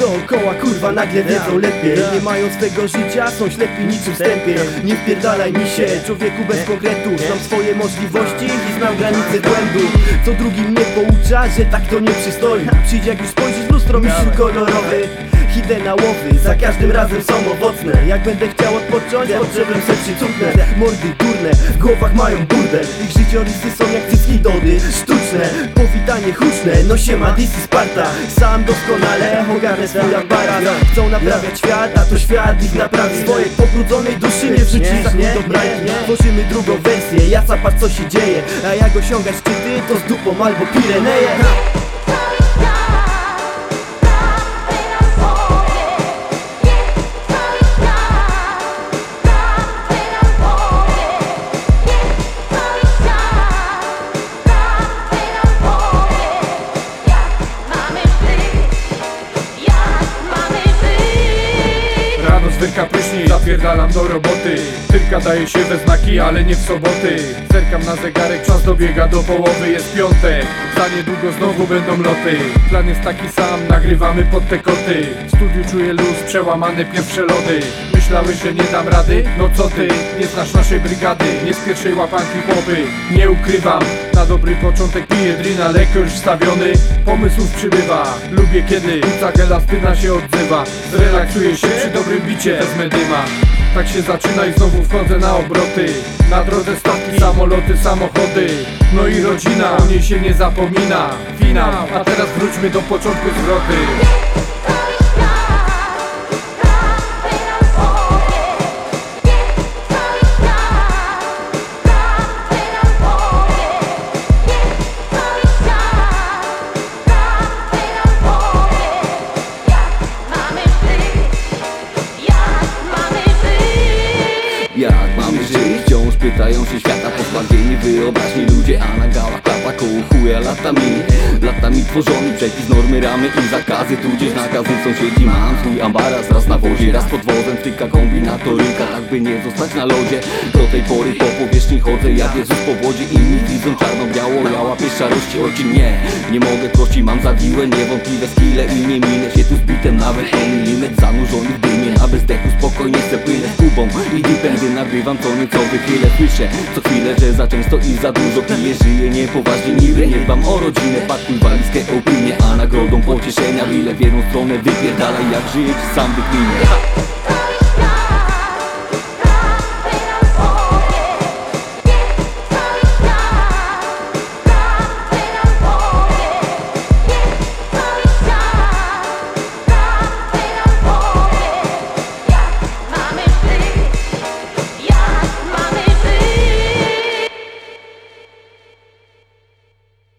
dookoła kurwa nagle wiedzą lepiej. Nie mają swego życia, są ślepi niczym wstępie Nie wpierdalaj mi się, człowieku bez konkretów Znam swoje możliwości i znam granice błędu. Co drugi mnie poucza, że tak to nie przystoi. Przyjdź jak już spojrzysz w lustro, misiu kolorowy Idę na łowy, za każdym razem są owocne. Jak będę chciał odpocząć, pod drzewem se przycupnę Mordy durne, w głowach mają burdel Ich życiorysy są jak cycki dody Sztuczne, powitanie huczne No siema, this is Sparta. Sam doskonale ogarnę swój aparat. Chcą naprawiać świat, a to świat ich naprawi. Swojej pobrudzonej duszy nie wrzuci za chuj do brajki Tworzymy drugą wersję, jaca patrz co się dzieje. A jak osiągać szczyty, to z dupą albo Pireneje Rano zwyrka prysznic, zapierdalam do roboty. Tylko daje się we znaki, ale nie w soboty. Zerkam na zegarek, czas dobiega do połowy Jest piątek, za niedługo znowu będą loty. Plan jest taki sam, nagrywamy pod te koty. W studiu czuję luz, przełamane pierwsze lody. Myślałeś, że nie dam rady? No co ty, nie znasz naszej brygady. Nie z pierwszej łapanki chłopy, nie ukrywam Na dobry początek piję drina, lekko już wstawiony. Pomysłów przybywa, lubię kiedy Ucak elastyna się odzywa. Zrelaksuję się przy dobrym bicie, wezmę dyma. Tak się zaczyna i znowu wchodzę na obroty. Na drodze statki, samoloty, samochody. No i rodzina, o niej się nie zapomina. Finał, a teraz wróćmy do początku zwroty Pytają się świata Pozbawieni wyobraźni ludzie A na gałach klapa koło chuja latami. Latami tworzony przepis, normy, ramy i zakazy Tudzież nakazy sąsiedzi Mam swój ambaras raz na wozie Raz pod wozem wtyka kombinatoryka Tak by nie zostać na lodzie. Do tej pory po powierzchni chodzę jak Jezus po wodzie Inni widzą czarno-biało Ja łapię szarości, oczy nie Nie mogę kości, mam zawiłe Niewątpliwe skille i nie minę się tu z bitem Nawet o milimetr zanurzony w dymie Na bezdechu spokojnie se płynę z kubą I dipem, gdy nagrywam co nieco wychylę. Słyszę co chwilę, że za często i za dużo piję. Żyję niepoważnie niby, nie dbam o rodzinę. Pakuj walizkę opinie, a nagrodą pocieszenia. Ile w jedną stronę wypierdalaj jak żyć sam wykminię